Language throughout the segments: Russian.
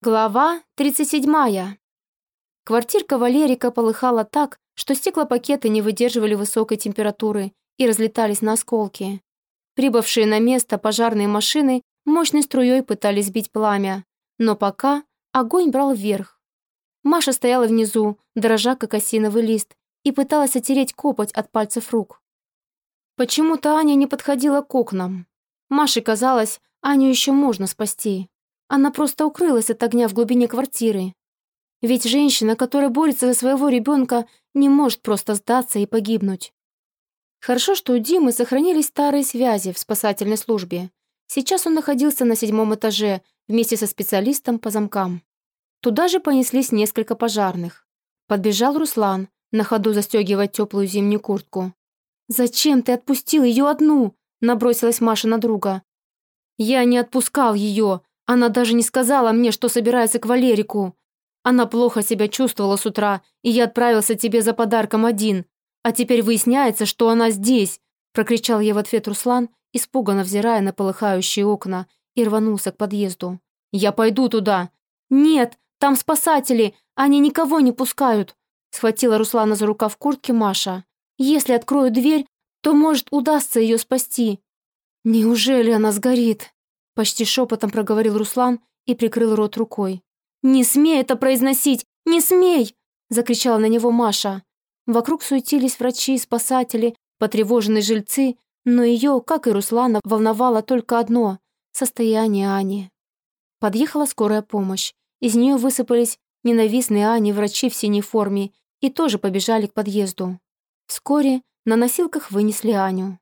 Глава 37. Квартирка Валерика полыхала так, что стеклопакеты не выдерживали высокой температуры и разлетались на осколки. Прибывшие на место пожарные машины мощной струей пытались сбить пламя, но пока огонь брал вверх. Маша стояла внизу, дрожа как осиновый лист, и пыталась отереть копоть от пальцев рук. Почему-то Аня не подходила к окнам. Маше казалось, Аню еще можно спасти. Она просто укрылась от огня в глубине квартиры. Ведь женщина, которая борется за своего ребенка, не может просто сдаться и погибнуть. Хорошо, что у Димы сохранились старые связи в спасательной службе. Сейчас он находился на седьмом этаже вместе со специалистом по замкам. Туда же понеслись несколько пожарных. Подбежал Руслан, на ходу застегивая теплую зимнюю куртку. «Зачем ты отпустил ее одну?» набросилась Маша на друга. «Я не отпускал ее. Она даже не сказала мне, что собирается к Валерику. Она плохо себя чувствовала с утра, и я отправился тебе за подарком один. А теперь выясняется, что она здесь!» Прокричал я в ответ Руслан, испуганно взирая на полыхающие окна, и рванулся к подъезду. «Я пойду туда!» «Нет, там спасатели, они никого не пускают!» Схватила Руслана за рукав куртки Маша. «Если открою дверь, то, может, удастся ее спасти». «Неужели она сгорит?» Почти шепотом проговорил Руслан и прикрыл рот рукой. «Не смей это произносить! Не смей!» Закричала на него Маша. Вокруг суетились врачи, спасатели, потревоженные жильцы, но ее, как и Руслана, волновало только одно — состояние Ани. Подъехала скорая помощь. Из нее высыпались ненавистные Ани врачи в синей форме и тоже побежали к подъезду. Вскоре на носилках вынесли Аню.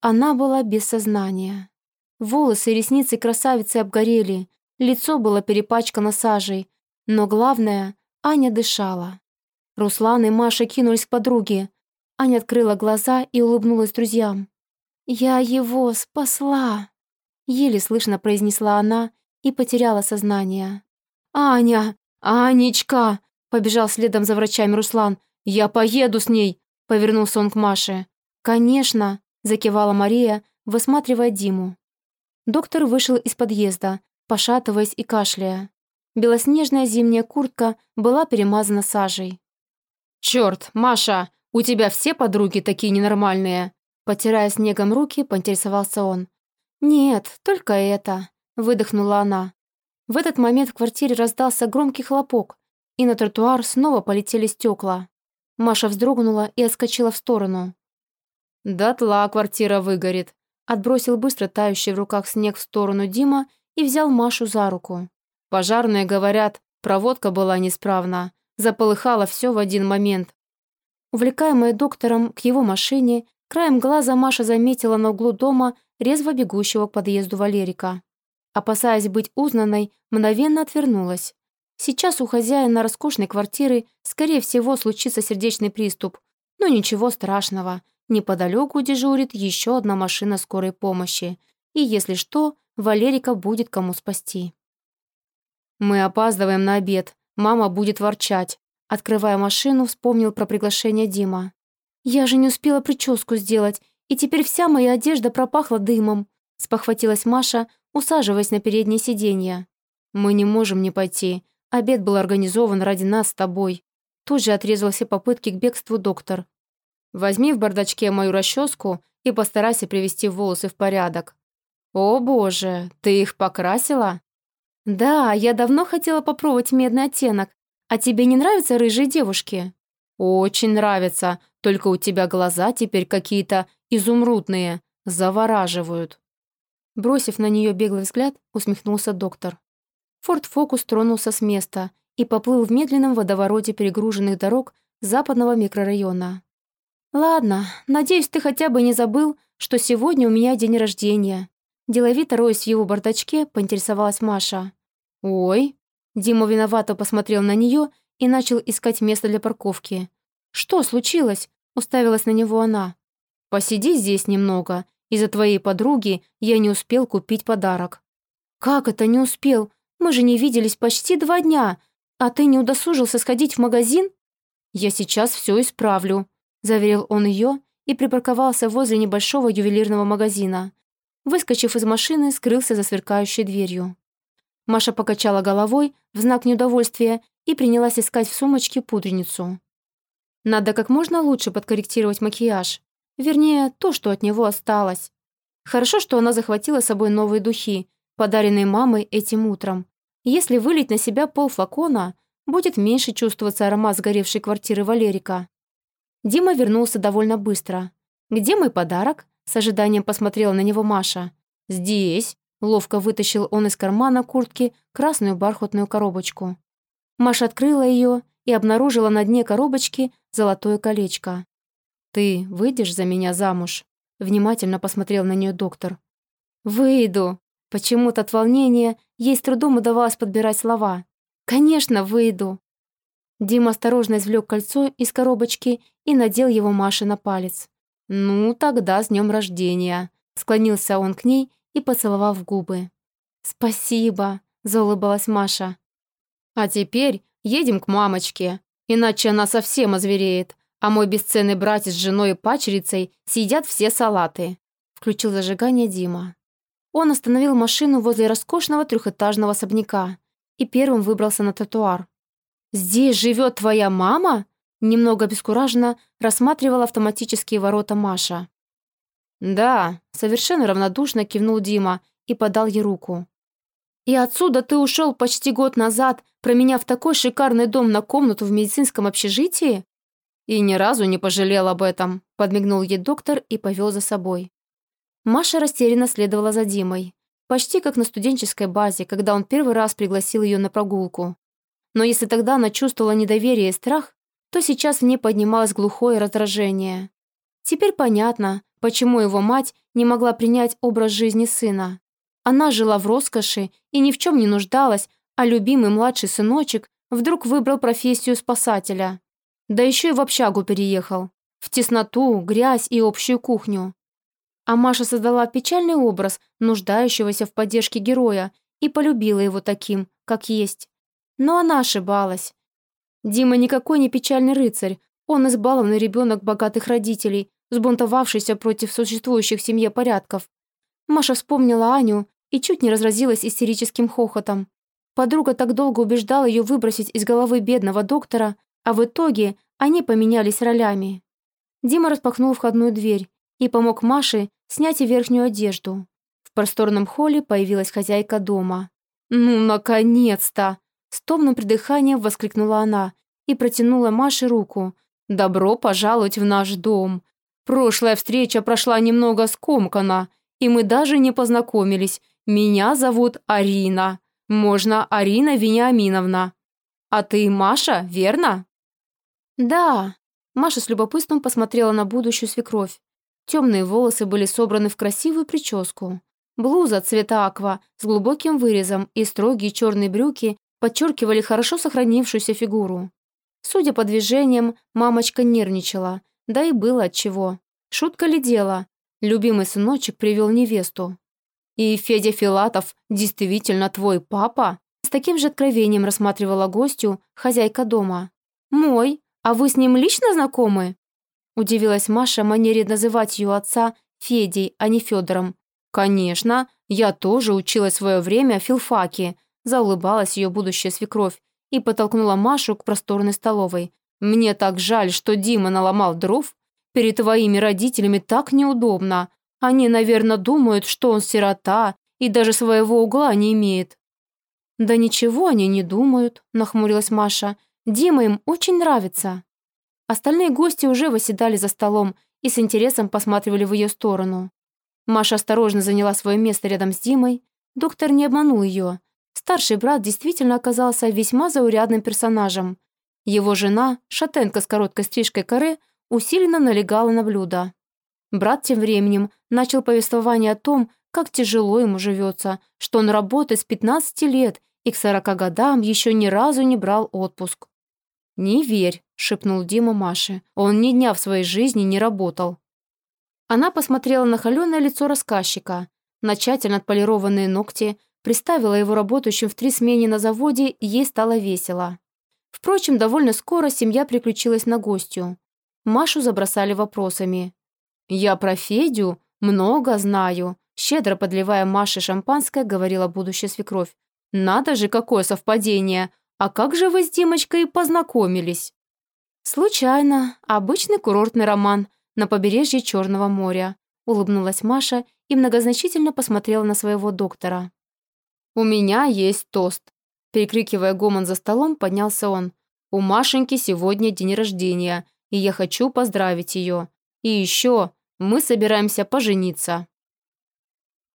Она была без сознания. Волосы и ресницы красавицы обгорели, лицо было перепачкано сажей, но главное, Аня дышала. Руслан и Маша кинулись к подруге. Аня открыла глаза и улыбнулась друзьям. «Я его спасла!» Еле слышно произнесла она и потеряла сознание. «Аня! Анечка!» Побежал следом за врачами Руслан. «Я поеду с ней!» Повернулся он к Маше. «Конечно!» Закивала Мария, высматривая Диму. Доктор вышел из подъезда, пошатываясь и кашляя. Белоснежная зимняя куртка была перемазана сажей. «Чёрт, Маша, у тебя все подруги такие ненормальные?» Потирая снегом руки, поинтересовался он. «Нет, только это», — выдохнула она. В этот момент в квартире раздался громкий хлопок, и на тротуар снова полетели стекла. Маша вздрогнула и отскочила в сторону. «Дотла квартира выгорит», Отбросил быстро тающий в руках снег в сторону Дима и взял Машу за руку. Пожарные говорят, проводка была неисправна. Заполыхало все в один момент. Увлекаемая доктором к его машине, краем глаза Маша заметила на углу дома резво бегущего к подъезду Валерика. Опасаясь быть узнанной, мгновенно отвернулась. Сейчас у хозяина роскошной квартиры, скорее всего, случится сердечный приступ. Но ничего страшного. Неподалеку дежурит еще одна машина скорой помощи, и, если что, Валерика будет кому спасти. «Мы опаздываем на обед. Мама будет ворчать». Открывая машину, вспомнил про приглашение Дима. «Я же не успела прическу сделать, и теперь вся моя одежда пропахла дымом», спохватилась Маша, усаживаясь на переднее сиденье. «Мы не можем не пойти. Обед был организован ради нас с тобой». Тут же отрезал все попытки к бегству доктор. Возьми в бардачке мою расческу и постарайся привести волосы в порядок. О боже, ты их покрасила? Да, я давно хотела попробовать медный оттенок. А тебе не нравятся рыжие девушки? Очень нравится, только у тебя глаза теперь какие-то изумрудные, завораживают. Бросив на нее беглый взгляд, усмехнулся доктор. Форд Фокус тронулся с места и поплыл в медленном водовороте перегруженных дорог западного микрорайона. «Ладно, надеюсь, ты хотя бы не забыл, что сегодня у меня день рождения». Деловито роясь в его бардачке, поинтересовалась Маша. «Ой». Дима виновато посмотрел на нее и начал искать место для парковки. «Что случилось?» — уставилась на него она. «Посиди здесь немного. Из-за твоей подруги я не успел купить подарок». «Как это не успел? Мы же не виделись почти два дня. А ты не удосужился сходить в магазин?» «Я сейчас все исправлю», заверил он ее и припарковался возле небольшого ювелирного магазина. Выскочив из машины, скрылся за сверкающей дверью. Маша покачала головой в знак неудовольствия и принялась искать в сумочке пудреницу. Надо как можно лучше подкорректировать макияж. Вернее, то, что от него осталось. Хорошо, что она захватила с собой новые духи, подаренные мамой этим утром. Если вылить на себя пол флакона, будет меньше чувствоваться аромат сгоревшей квартиры Валерика. Дима вернулся довольно быстро. «Где мой подарок?» С ожиданием посмотрела на него Маша. «Здесь», — ловко вытащил он из кармана куртки красную бархатную коробочку. Маша открыла ее и обнаружила на дне коробочки золотое колечко. «Ты выйдешь за меня замуж?» Внимательно посмотрел на нее доктор. «Выйду!» Почему-то от волнения ей с трудом удавалось подбирать слова. «Конечно, выйду!» Дима осторожно извлек кольцо из коробочки и надел его Маше на палец. «Ну, тогда с днем рождения!» Склонился он к ней и поцеловал в губы. «Спасибо!» – заулыбалась Маша. «А теперь едем к мамочке, иначе она совсем озвереет, а мой бесценный братец с женой и пачерицей съедят все салаты», – включил зажигание Дима. Он остановил машину возле роскошного трехэтажного особняка и первым выбрался на тротуар. «Здесь живет твоя мама?» Немного обескураженно рассматривала автоматические ворота Маша. «Да», — совершенно равнодушно кивнул Дима и подал ей руку. «И отсюда ты ушел почти год назад, променяв такой шикарный дом на комнату в медицинском общежитии?» «И ни разу не пожалел об этом», — подмигнул ей доктор и повел за собой. Маша растерянно следовала за Димой, почти как на студенческой базе, когда он первый раз пригласил ее на прогулку. Но если тогда она чувствовала недоверие и страх, то сейчас в ней поднималось глухое раздражение. Теперь понятно, почему его мать не могла принять образ жизни сына. Она жила в роскоши и ни в чем не нуждалась, а любимый младший сыночек вдруг выбрал профессию спасателя. Да еще и в общагу переехал. В тесноту, грязь и общую кухню. А Маша создала печальный образ нуждающегося в поддержке героя и полюбила его таким, как есть. Но она ошибалась. Дима никакой не печальный рыцарь, он избалованный ребенок богатых родителей, сбунтовавшийся против существующих в семье порядков. Маша вспомнила Аню и чуть не разразилась истерическим хохотом. Подруга так долго убеждала ее выбросить из головы бедного доктора, а в итоге они поменялись ролями. Дима распахнул входную дверь и помог Маше снять и верхнюю одежду. В просторном холле появилась хозяйка дома. «Ну, наконец-то!» С томным придыханием воскликнула она и протянула Маше руку. «Добро пожаловать в наш дом. Прошлая встреча прошла немного скомканно, и мы даже не познакомились. Меня зовут Арина. Можно Арина Вениаминовна. А ты Маша, верно?» «Да». Маша с любопытством посмотрела на будущую свекровь. Темные волосы были собраны в красивую прическу. Блуза цвета аква с глубоким вырезом и строгие черные брюки подчеркивали хорошо сохранившуюся фигуру. Судя по движениям, мамочка нервничала, да и было отчего. Шутка ли дело? Любимый сыночек привел невесту. «И Федя Филатов действительно твой папа?» С таким же откровением рассматривала гостю хозяйка дома. «Мой? А вы с ним лично знакомы?» Удивилась Маша манере называть ее отца Федей, а не Федором. «Конечно, я тоже училась в свое время в филфаке», заулыбалась ее будущая свекровь и подтолкнула Машу к просторной столовой. «Мне так жаль, что Дима наломал дров. Перед твоими родителями так неудобно. Они, наверное, думают, что он сирота и даже своего угла не имеет». «Да ничего они не думают», – нахмурилась Маша. «Дима им очень нравится». Остальные гости уже восседали за столом и с интересом посматривали в ее сторону. Маша осторожно заняла свое место рядом с Димой. Доктор не обманул ее. Старший брат действительно оказался весьма заурядным персонажем. Его жена, шатенка с короткой стрижкой коры, усиленно налегала на блюдо. Брат тем временем начал повествование о том, как тяжело ему живется, что он работает с 15 лет и к 40 годам еще ни разу не брал отпуск. «Не верь», — шепнул Дима Маше, «он ни дня в своей жизни не работал». Она посмотрела на холеное лицо рассказчика, на тщательно отполированные ногти, Приставила его работающим в три смене на заводе, и ей стало весело. Впрочем, довольно скоро семья приключилась на гостью. Машу забросали вопросами. «Я про Федю много знаю», щедро подливая Маше шампанское, говорила будущая свекровь. Надо же, какое совпадение! А как же вы с Димочкой познакомились?» «Случайно. Обычный курортный роман на побережье Черного моря», улыбнулась Маша и многозначительно посмотрела на своего доктора. «У меня есть тост», перекрикивая гомон за столом, поднялся он. «У Машеньки сегодня день рождения, и я хочу поздравить ее. И еще мы собираемся пожениться».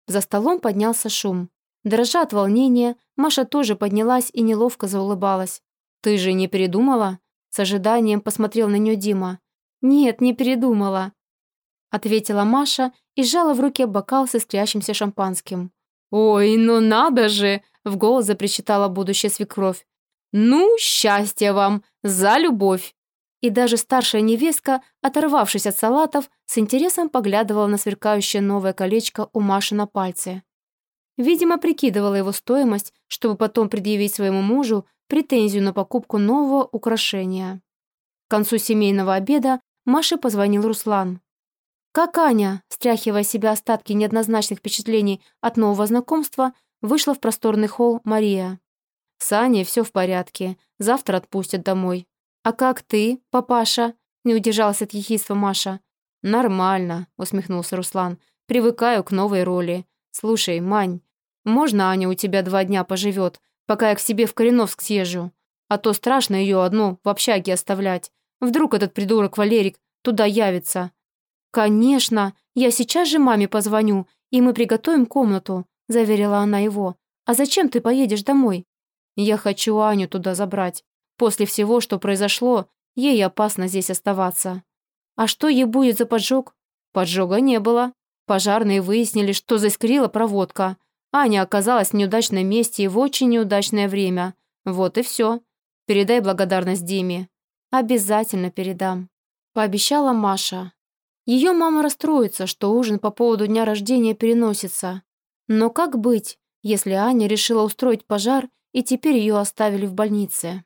За столом поднялся шум. Дрожа от волнения, Маша тоже поднялась и неловко заулыбалась. «Ты же не передумала?» С ожиданием посмотрел на нее Дима. «Нет, не передумала», — ответила Маша и сжала в руке бокал с искрящимся шампанским. «Ой, ну надо же!» — в голос запричитала будущая свекровь. «Ну, счастья вам! За любовь!» И даже старшая невестка, оторвавшись от салатов, с интересом поглядывала на сверкающее новое колечко у Маши на пальце. Видимо, прикидывала его стоимость, чтобы потом предъявить своему мужу претензию на покупку нового украшения. К концу семейного обеда Маше позвонил Руслан. Как Аня, стряхивая себя остатки неоднозначных впечатлений от нового знакомства, вышла в просторный холл Мария. «С Аней все в порядке, завтра отпустят домой». «А как ты, папаша?» — не удержалась от ехидства Маша. «Нормально», — усмехнулся Руслан. «Привыкаю к новой роли. Слушай, Мань, можно Аня у тебя два дня поживет, пока я к себе в Кореновск съезжу? А то страшно ее одну в общаге оставлять. Вдруг этот придурок Валерик туда явится». «Конечно, я сейчас же маме позвоню, и мы приготовим комнату», — заверила она его. «А зачем ты поедешь домой?» «Я хочу Аню туда забрать. После всего, что произошло, ей опасно здесь оставаться». «А что ей будет за поджог?» «Поджога не было. Пожарные выяснили, что заискрила проводка. Аня оказалась в неудачном месте и в очень неудачное время. Вот и все. Передай благодарность Диме». «Обязательно передам», — пообещала Маша. Ее мама расстроится, что ужин по поводу дня рождения переносится. Но как быть, если Аня решила устроить пожар и теперь ее оставили в больнице?